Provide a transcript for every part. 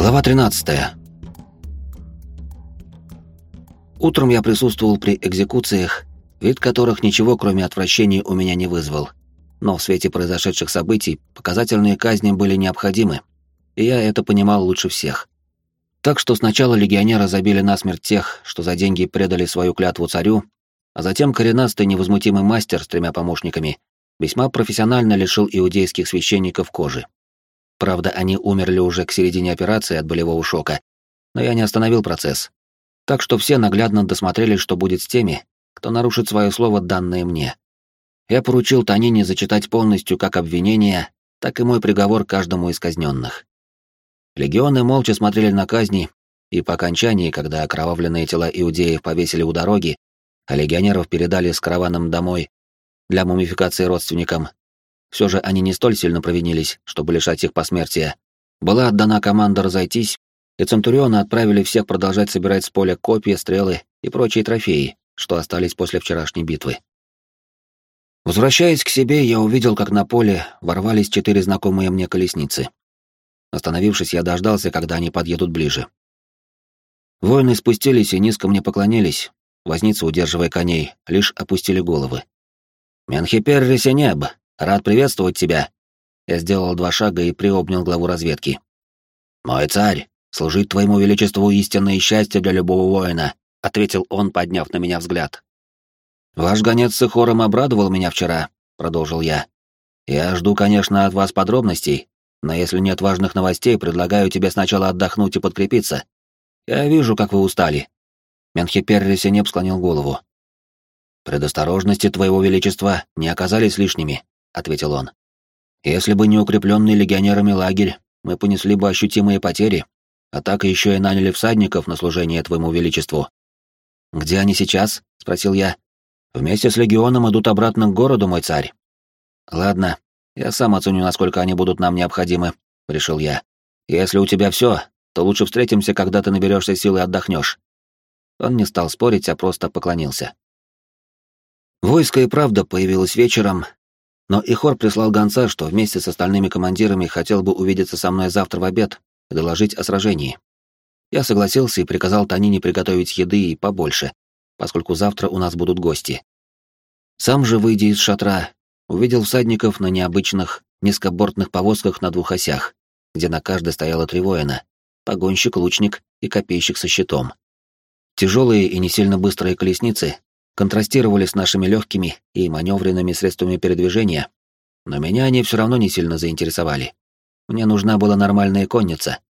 Глава 13. Утром я присутствовал при экзекуциях, вид которых ничего, кроме отвращения, у меня не вызвал. Но в свете произошедших событий показательные казни были необходимы, и я это понимал лучше всех. Так что сначала легионеры забили насмерть тех, что за деньги предали свою клятву царю, а затем коренастый невозмутимый мастер с тремя помощниками весьма профессионально лишил иудейских священников кожи. Правда, они умерли уже к середине операции от болевого шока, но я не остановил процесс. Так что все наглядно досмотрели, что будет с теми, кто нарушит свое слово, данное мне. Я поручил Танине зачитать полностью как обвинение, так и мой приговор каждому из казненных. Легионы молча смотрели на казни, и по окончании, когда окровавленные тела иудеев повесили у дороги, а легионеров передали с караваном домой для мумификации родственникам, все же они не столь сильно провинились, чтобы лишать их посмертия. Была отдана команда разойтись, и Центурионы отправили всех продолжать собирать с поля копья, стрелы и прочие трофеи, что остались после вчерашней битвы. Возвращаясь к себе, я увидел, как на поле ворвались четыре знакомые мне колесницы. Остановившись, я дождался, когда они подъедут ближе. Воины спустились и низко мне поклонились. Возницы, удерживая коней, лишь опустили головы. «Менхипер Ресенеб, Рад приветствовать тебя. Я сделал два шага и приобнял главу разведки. Мой царь, служить твоему величеству истинное счастье для любого воина, ответил он, подняв на меня взгляд. Ваш гонец с хором обрадовал меня вчера, продолжил я. Я жду, конечно, от вас подробностей, но если нет важных новостей, предлагаю тебе сначала отдохнуть и подкрепиться. Я вижу, как вы устали. Менхипер Ресенеп склонил голову. Предосторожности твоего величества не оказались лишними. — ответил он. «Если бы не укрепленный легионерами лагерь, мы понесли бы ощутимые потери, а так еще и наняли всадников на служение твоему величеству». «Где они сейчас?» — спросил я. «Вместе с легионом идут обратно к городу, мой царь». «Ладно, я сам оценю, насколько они будут нам необходимы», — решил я. «Если у тебя все, то лучше встретимся, когда ты наберешься сил и отдохнешь». Он не стал спорить, а просто поклонился. Войско и правда появилось вечером, но Ихор прислал гонца, что вместе с остальными командирами хотел бы увидеться со мной завтра в обед и доложить о сражении. Я согласился и приказал Танине приготовить еды и побольше, поскольку завтра у нас будут гости. Сам же, выйдя из шатра, увидел всадников на необычных низкобортных повозках на двух осях, где на каждой стояло три воина — погонщик, лучник и копейщик со щитом. Тяжелые и не сильно быстрые колесницы контрастировали с нашими легкими и маневренными средствами передвижения, но меня они все равно не сильно заинтересовали. Мне нужна была нормальная конница.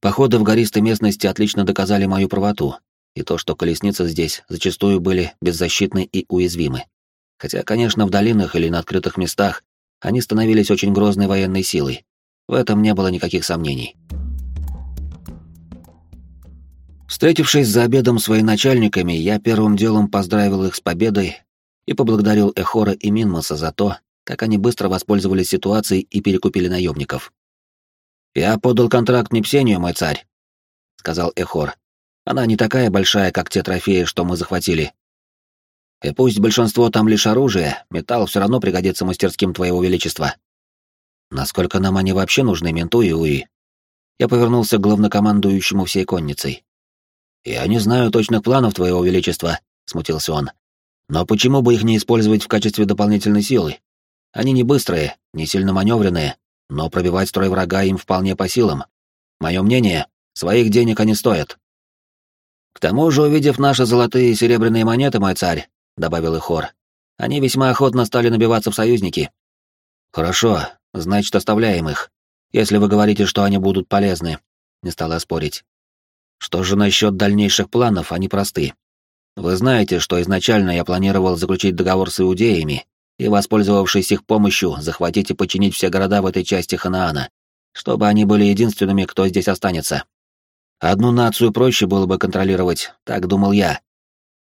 Походы в гористой местности отлично доказали мою правоту, и то, что колесницы здесь зачастую были беззащитны и уязвимы. Хотя, конечно, в долинах или на открытых местах они становились очень грозной военной силой. В этом не было никаких сомнений. Встретившись за обедом с военачальниками, я первым делом поздравил их с победой и поблагодарил Эхора и Минмаса за то, как они быстро воспользовались ситуацией и перекупили наемников. «Я подал контракт Непсению, мой царь», — сказал Эхор. «Она не такая большая, как те трофеи, что мы захватили. И пусть большинство там лишь оружие, металл все равно пригодится мастерским твоего величества. Насколько нам они вообще нужны, Менту и Уи?» Я повернулся к главнокомандующему всей конницей. «Я не знаю точных планов твоего величества», — смутился он. «Но почему бы их не использовать в качестве дополнительной силы? Они не быстрые, не сильно маневренные, но пробивать строй врага им вполне по силам. Мое мнение, своих денег они стоят». «К тому же, увидев наши золотые и серебряные монеты, мой царь», — добавил и хор, — «они весьма охотно стали набиваться в союзники». «Хорошо, значит, оставляем их, если вы говорите, что они будут полезны», — не стала спорить. Что же насчет дальнейших планов, они просты. Вы знаете, что изначально я планировал заключить договор с иудеями и, воспользовавшись их помощью, захватить и подчинить все города в этой части Ханаана, чтобы они были единственными, кто здесь останется. Одну нацию проще было бы контролировать, так думал я.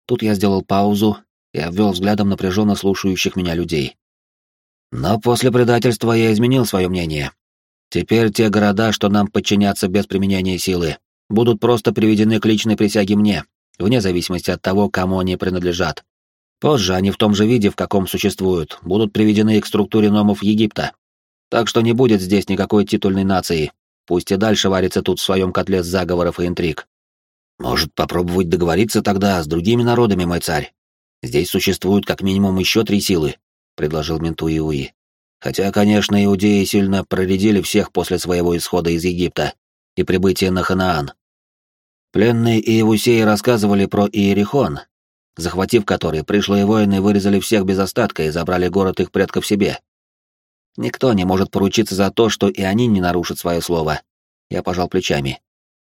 Тут я сделал паузу и обвел взглядом напряженно слушающих меня людей. Но после предательства я изменил свое мнение. Теперь те города, что нам подчинятся без применения силы, будут просто приведены к личной присяге мне, вне зависимости от того, кому они принадлежат. Позже они в том же виде, в каком существуют, будут приведены к структуре номов Египта. Так что не будет здесь никакой титульной нации. Пусть и дальше варится тут в своем котле заговоров и интриг. Может, попробовать договориться тогда с другими народами, мой царь? Здесь существуют как минимум еще три силы, — предложил Менту Иуи. Хотя, конечно, иудеи сильно проредили всех после своего исхода из Египта и прибытия на Ханаан. Пленные Иевусеи рассказывали про Иерихон, захватив который, пришлые воины вырезали всех без остатка и забрали город их предков себе. Никто не может поручиться за то, что и они не нарушат свое слово. Я пожал плечами.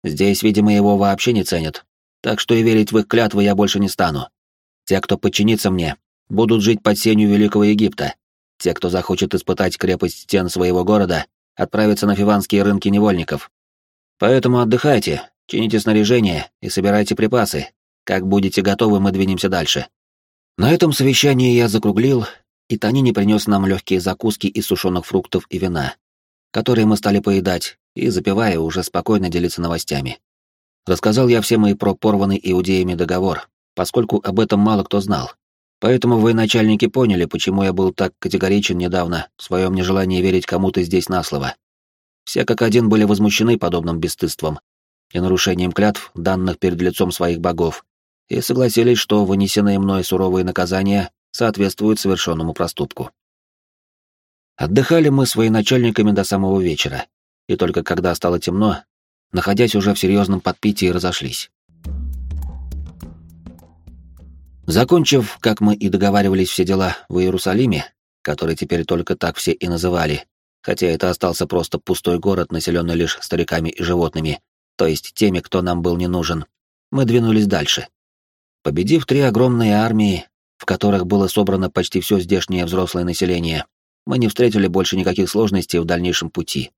Здесь, видимо, его вообще не ценят, так что и верить в их клятвы я больше не стану. Те, кто подчинится мне, будут жить под сенью Великого Египта. Те, кто захочет испытать крепость стен своего города, отправятся на фиванские рынки невольников. Поэтому отдыхайте, чините снаряжение и собирайте припасы. Как будете готовы, мы двинемся дальше. На этом совещании я закруглил, и Танини принес нам легкие закуски из сушеных фруктов и вина, которые мы стали поедать, и, запивая, уже спокойно делиться новостями. Рассказал я всем и про порванный иудеями договор, поскольку об этом мало кто знал. Поэтому вы, начальники, поняли, почему я был так категоричен недавно в своем нежелании верить кому-то здесь на слово. Все как один были возмущены подобным бесстыдством и нарушением клятв, данных перед лицом своих богов, и согласились, что вынесенные мной суровые наказания соответствуют совершенному проступку. Отдыхали мы с военачальниками до самого вечера, и только когда стало темно, находясь уже в серьезном подпитии, разошлись. Закончив, как мы и договаривались, все дела в Иерусалиме, который теперь только так все и называли, хотя это остался просто пустой город, населенный лишь стариками и животными, то есть теми, кто нам был не нужен, мы двинулись дальше. Победив три огромные армии, в которых было собрано почти все здешнее взрослое население, мы не встретили больше никаких сложностей в дальнейшем пути.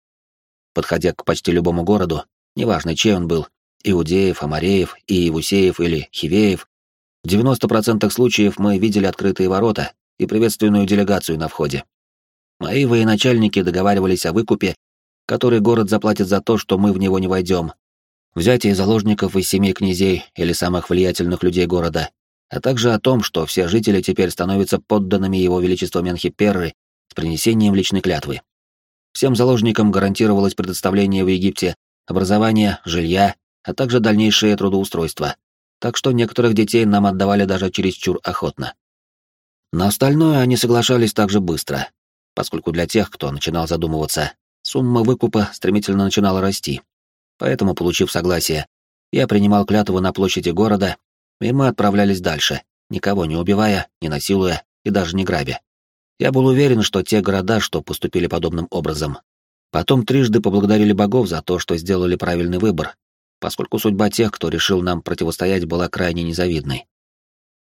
Подходя к почти любому городу, неважно, чей он был, Иудеев, Амареев, Иевусеев или Хивеев, в 90% случаев мы видели открытые ворота и приветственную делегацию на входе. Мои военачальники договаривались о выкупе, который город заплатит за то, что мы в него не войдем, взятие заложников из семей князей или самых влиятельных людей города, а также о том, что все жители теперь становятся подданными его величества Менхиперры с принесением личной клятвы. Всем заложникам гарантировалось предоставление в Египте образования, жилья, а также дальнейшее трудоустройство, так что некоторых детей нам отдавали даже чересчур охотно. На остальное они соглашались также быстро, поскольку для тех, кто начинал задумываться, сумма выкупа стремительно начинала расти. Поэтому, получив согласие, я принимал клятву на площади города, и мы отправлялись дальше, никого не убивая, не насилуя и даже не грабя. Я был уверен, что те города, что поступили подобным образом, потом трижды поблагодарили богов за то, что сделали правильный выбор, поскольку судьба тех, кто решил нам противостоять, была крайне незавидной.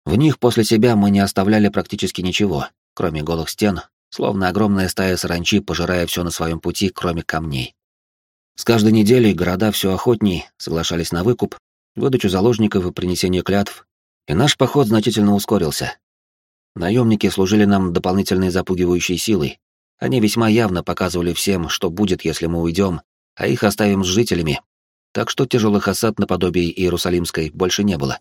В них после себя мы не оставляли практически ничего, кроме голых стен, словно огромная стая саранчи, пожирая все на своем пути, кроме камней. С каждой неделей города все охотней соглашались на выкуп, выдачу заложников и принесение клятв, и наш поход значительно ускорился. Наемники служили нам дополнительной запугивающей силой. Они весьма явно показывали всем, что будет, если мы уйдем, а их оставим с жителями. Так что тяжелых осад наподобие Иерусалимской больше не было.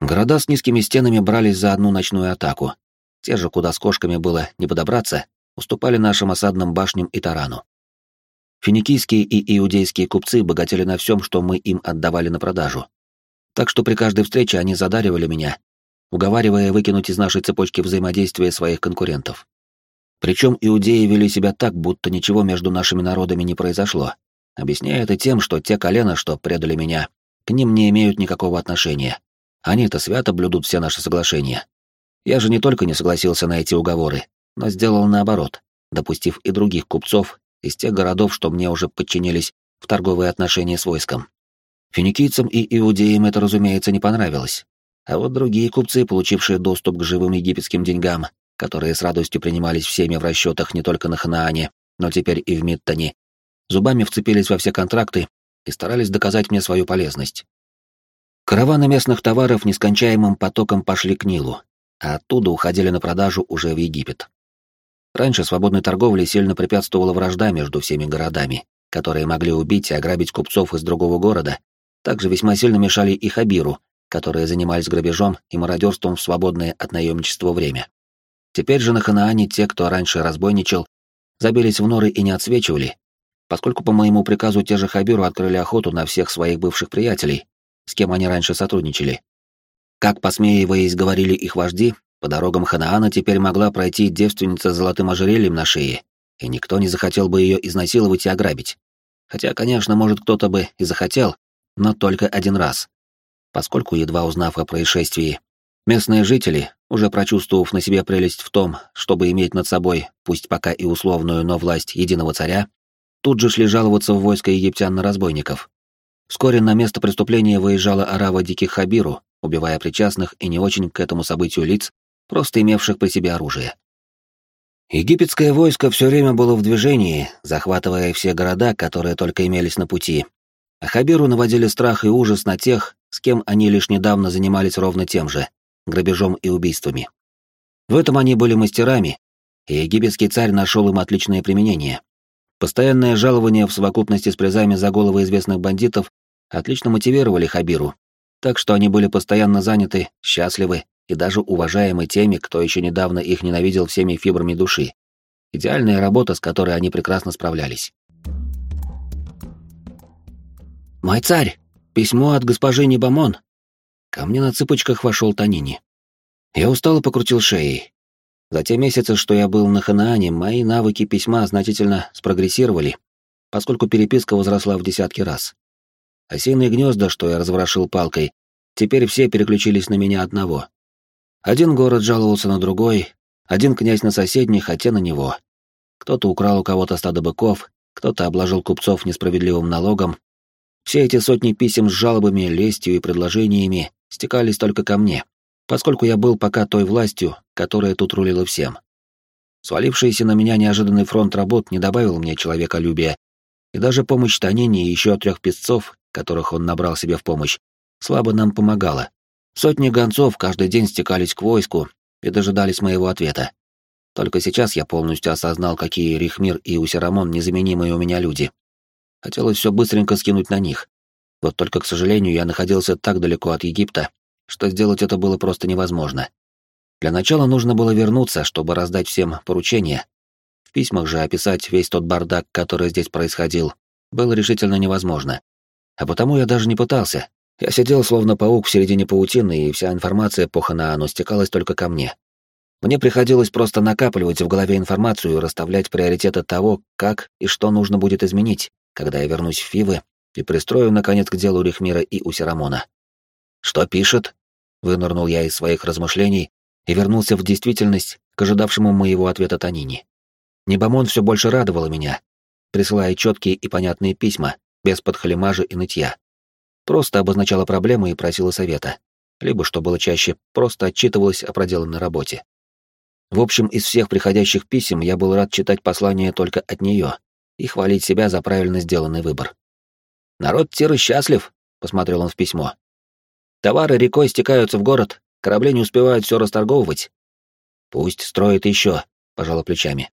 Города с низкими стенами брались за одну ночную атаку. Те же, куда с кошками было не подобраться, уступали нашим осадным башням и тарану. Финикийские и иудейские купцы богатели на всем, что мы им отдавали на продажу. Так что при каждой встрече они задаривали меня, уговаривая выкинуть из нашей цепочки взаимодействия своих конкурентов. Причем иудеи вели себя так, будто ничего между нашими народами не произошло, объясняя это тем, что те колена, что предали меня, к ним не имеют никакого отношения. Они-то свято блюдут все наши соглашения. Я же не только не согласился на эти уговоры, но сделал наоборот, допустив и других купцов из тех городов, что мне уже подчинились в торговые отношения с войском. Финикийцам и иудеям это, разумеется, не понравилось. А вот другие купцы, получившие доступ к живым египетским деньгам, которые с радостью принимались всеми в расчетах не только на Ханаане, но теперь и в Миттане, зубами вцепились во все контракты и старались доказать мне свою полезность. Караваны местных товаров нескончаемым потоком пошли к Нилу, а оттуда уходили на продажу уже в Египет. Раньше свободной торговле сильно препятствовала вражда между всеми городами, которые могли убить и ограбить купцов из другого города, также весьма сильно мешали и Хабиру, которые занимались грабежом и мародерством в свободное от наемничества время. Теперь же на Ханаане те, кто раньше разбойничал, забились в норы и не отсвечивали, поскольку по моему приказу те же Хабиру открыли охоту на всех своих бывших приятелей, с кем они раньше сотрудничали. Как, посмеиваясь, говорили их вожди, по дорогам Ханаана теперь могла пройти девственница с золотым ожерельем на шее, и никто не захотел бы ее изнасиловать и ограбить. Хотя, конечно, может, кто-то бы и захотел, но только один раз. Поскольку, едва узнав о происшествии, местные жители, уже прочувствовав на себе прелесть в том, чтобы иметь над собой, пусть пока и условную, но власть единого царя, тут же шли жаловаться в войско египтян на разбойников. Вскоре на место преступления выезжала арава диких Хабиру, убивая причастных и не очень к этому событию лиц, просто имевших при себе оружие. Египетское войско все время было в движении, захватывая все города, которые только имелись на пути. А Хабиру наводили страх и ужас на тех, с кем они лишь недавно занимались ровно тем же — грабежом и убийствами. В этом они были мастерами, и египетский царь нашел им отличное применение. Постоянное жалование в совокупности с призами за головы известных бандитов отлично мотивировали Хабиру, так что они были постоянно заняты, счастливы и даже уважаемы теми, кто еще недавно их ненавидел всеми фибрами души. Идеальная работа, с которой они прекрасно справлялись. «Мой царь! Письмо от госпожи Небамон!» Ко мне на цыпочках вошел Танини. Я устало покрутил шеей. За те месяцы, что я был на Ханаане, мои навыки письма значительно спрогрессировали, поскольку переписка возросла в десятки раз. Осиные гнезда, что я разворошил палкой, теперь все переключились на меня одного. Один город жаловался на другой, один князь на соседних, а те на него. Кто-то украл у кого-то стадо быков, кто-то обложил купцов несправедливым налогом. Все эти сотни писем с жалобами, лестью и предложениями стекались только ко мне, поскольку я был пока той властью, которая тут рулила всем. Свалившийся на меня неожиданный фронт работ не добавил мне человеколюбия, и даже помощь Танине и еще трех песцов которых он набрал себе в помощь, слабо нам помогала. Сотни гонцов каждый день стекались к войску и дожидались моего ответа. Только сейчас я полностью осознал, какие Рихмир и Усерамон незаменимые у меня люди. Хотелось все быстренько скинуть на них. Вот только, к сожалению, я находился так далеко от Египта, что сделать это было просто невозможно. Для начала нужно было вернуться, чтобы раздать всем поручения. В письмах же описать весь тот бардак, который здесь происходил, было решительно невозможно. А потому я даже не пытался. Я сидел словно паук в середине паутины, и вся информация по Ханаану стекалась только ко мне. Мне приходилось просто накапливать в голове информацию и расставлять приоритеты того, как и что нужно будет изменить, когда я вернусь в Фивы и пристрою, наконец, к делу Рихмира и Усерамона. «Что пишет?» — вынырнул я из своих размышлений и вернулся в действительность к ожидавшему моего ответа Танини. Небомон все больше радовала меня, присылая четкие и понятные письма, без подхалимажа и нытья. Просто обозначала проблемы и просила совета. Либо, что было чаще, просто отчитывалась о проделанной работе. В общем, из всех приходящих писем я был рад читать послания только от нее и хвалить себя за правильно сделанный выбор. «Народ Тиры счастлив», — посмотрел он в письмо. «Товары рекой стекаются в город, корабли не успевают все расторговывать». «Пусть строит еще», — пожала плечами.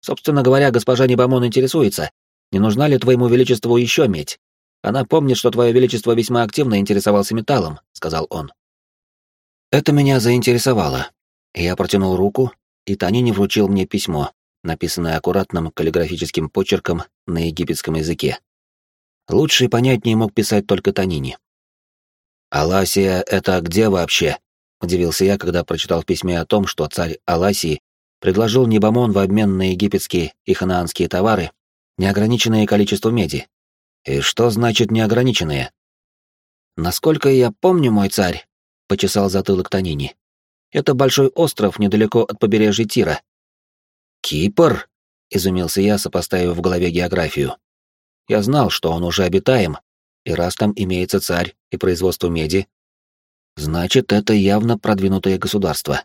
«Собственно говоря, госпожа Небамон интересуется, не нужна ли твоему величеству еще медь? Она помнит, что твое величество весьма активно интересовался металлом», — сказал он. Это меня заинтересовало. Я протянул руку, и Танини вручил мне письмо, написанное аккуратным каллиграфическим почерком на египетском языке. Лучше и понятнее мог писать только Танини. «Аласия — это где вообще?» — удивился я, когда прочитал в письме о том, что царь Аласии предложил Небамон в обмен на египетские и ханаанские товары неограниченное количество меди. И что значит неограниченное? Насколько я помню, мой царь, почесал затылок Танини. Это большой остров недалеко от побережья Тира. Кипр? изумился я, сопоставив в голове географию. Я знал, что он уже обитаем, и раз там имеется царь и производство меди, значит, это явно продвинутое государство.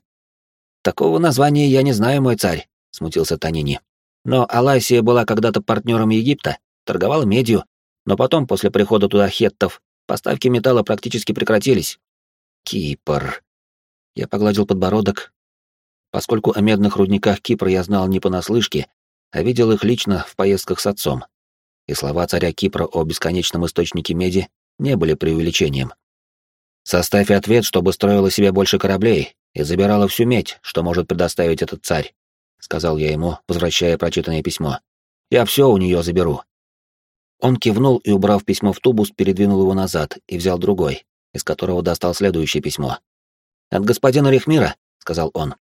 Такого названия я не знаю, мой царь, смутился Танини. Но Аласия была когда-то партнером Египта, торговала медью, но потом, после прихода туда хеттов, поставки металла практически прекратились. Кипр. Я погладил подбородок. Поскольку о медных рудниках Кипра я знал не понаслышке, а видел их лично в поездках с отцом. И слова царя Кипра о бесконечном источнике меди не были преувеличением. Составь ответ, чтобы строила себе больше кораблей и забирала всю медь, что может предоставить этот царь. — сказал я ему, возвращая прочитанное письмо. «Я все у нее заберу. Он кивнул и, убрав письмо в тубус, передвинул его назад и взял другой, из которого достал следующее письмо. «От господина Рехмира», — сказал он.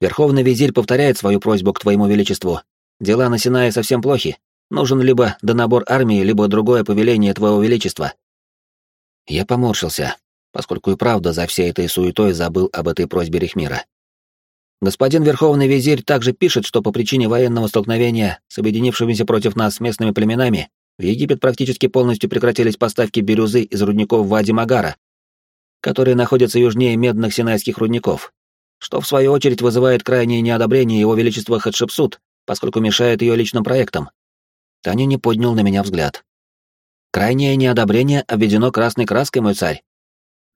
«Верховный визирь повторяет свою просьбу к твоему величеству. Дела на Синае совсем плохи. Нужен либо донабор армии, либо другое повеление твоего величества». Я поморщился, поскольку и правда за всей этой суетой забыл об этой просьбе Рехмира. Господин Верховный Визирь также пишет, что по причине военного столкновения с объединившимися против нас местными племенами в Египет практически полностью прекратились поставки бирюзы из рудников Вади Магара, которые находятся южнее медных синайских рудников, что в свою очередь вызывает крайнее неодобрение его величества Хатшепсут, поскольку мешает ее личным проектам. Таня не поднял на меня взгляд. Крайнее неодобрение обведено красной краской, мой царь.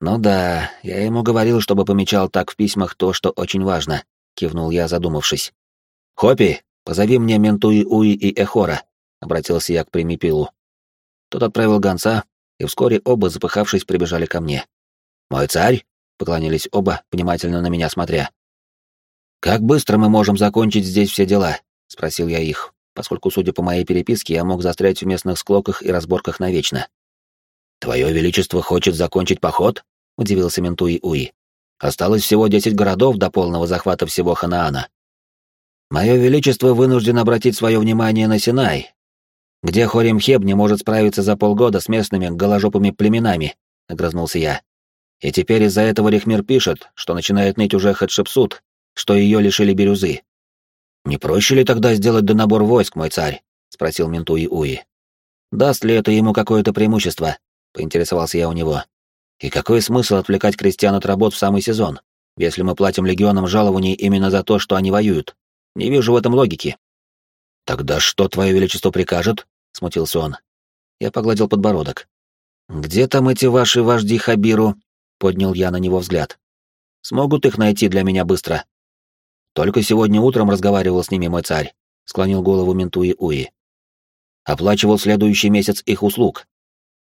Ну да, я ему говорил, чтобы помечал так в письмах то, что очень важно, кивнул я, задумавшись. Хопи, позови мне Ментуи Уи и Эхора, обратился я к Примипилу. Тот отправил гонца, и вскоре оба, запыхавшись, прибежали ко мне. Мой царь, поклонились оба, внимательно на меня смотря. Как быстро мы можем закончить здесь все дела? спросил я их, поскольку, судя по моей переписке, я мог застрять в местных склоках и разборках навечно. Твое величество хочет закончить поход? удивился Ментуи Уи. Осталось всего десять городов до полного захвата всего Ханаана. Мое Величество вынужден обратить свое внимание на Синай, где Хоримхеб не может справиться за полгода с местными голожопыми племенами, — огрызнулся я. И теперь из-за этого Рихмир пишет, что начинает ныть уже Хатшепсут, что ее лишили бирюзы. «Не проще ли тогда сделать донабор войск, мой царь?» — спросил Ментуи Уи. «Даст ли это ему какое-то преимущество?» — поинтересовался я у него. И какой смысл отвлекать крестьян от работ в самый сезон, если мы платим легионам жалований именно за то, что они воюют? Не вижу в этом логики. Тогда что твое величество прикажет? смутился он. Я погладил подбородок. Где там эти ваши вожди Хабиру? поднял я на него взгляд. Смогут их найти для меня быстро. Только сегодня утром разговаривал с ними мой царь, склонил голову Ментуи Уи. Оплачивал следующий месяц их услуг,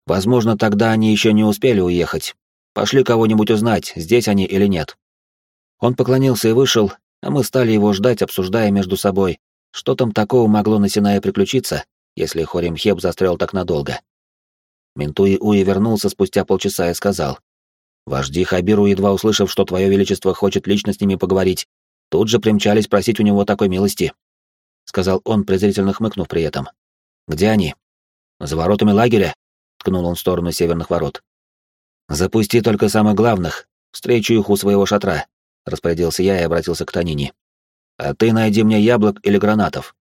Возможно, тогда они еще не успели уехать. Пошли кого-нибудь узнать, здесь они или нет. Он поклонился и вышел, а мы стали его ждать, обсуждая между собой, что там такого могло на Синае приключиться, если Хоримхеб застрял так надолго. Ментуи Уи вернулся спустя полчаса и сказал, «Вожди Хабиру, едва услышав, что твое величество хочет лично с ними поговорить, тут же примчались просить у него такой милости», — сказал он, презрительно хмыкнув при этом. «Где они?» «За воротами лагеря?» ткнул он в сторону северных ворот. «Запусти только самых главных, встречу их у своего шатра», — распорядился я и обратился к Танине. «А ты найди мне яблок или гранатов».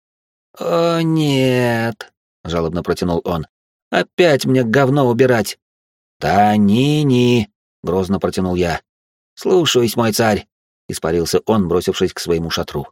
«О, нет», — жалобно протянул он. «Опять мне говно убирать». «Танини», — грозно протянул я. «Слушаюсь, мой царь», — испарился он, бросившись к своему шатру.